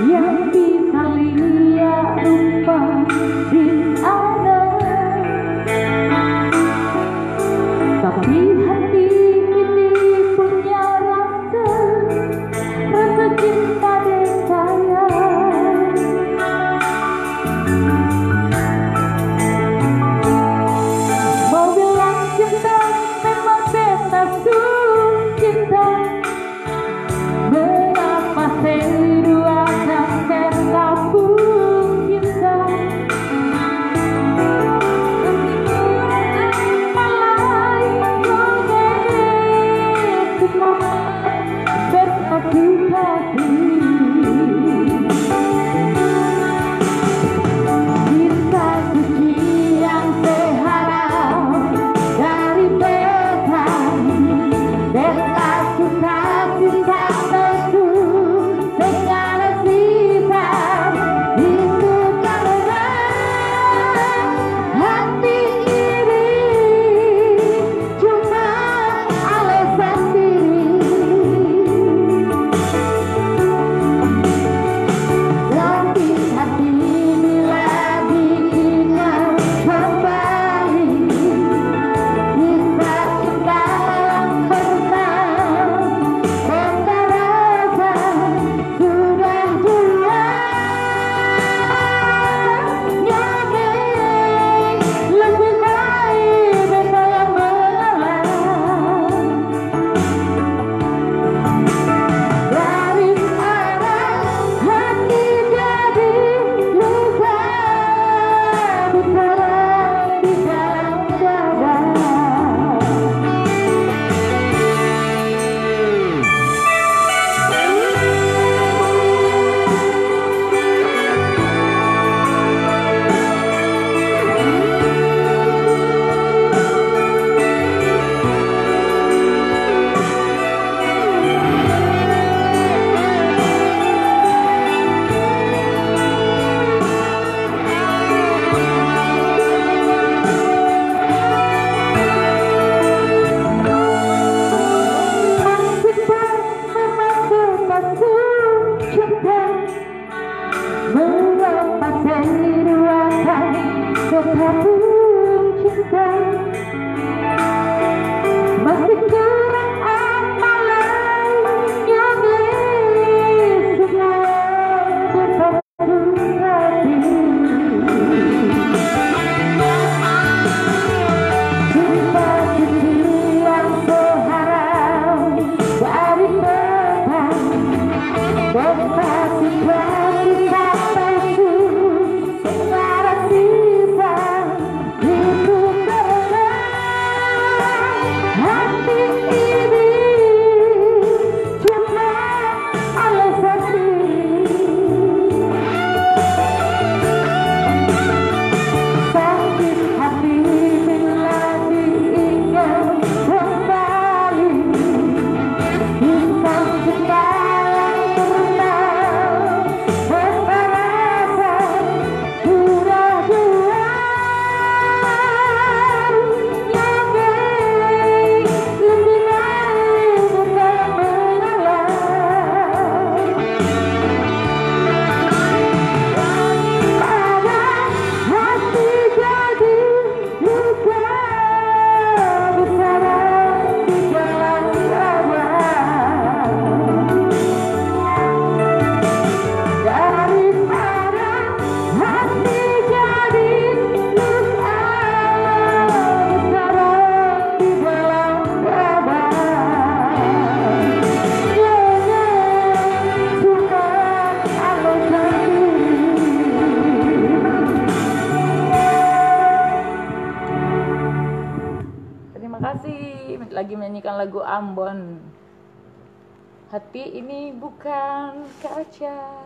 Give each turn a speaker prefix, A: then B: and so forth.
A: yang bisa dia lupa di anak tapi hati
B: Bekasi lagi menyanyikan lagu Ambon. Hati ini bukan kaca.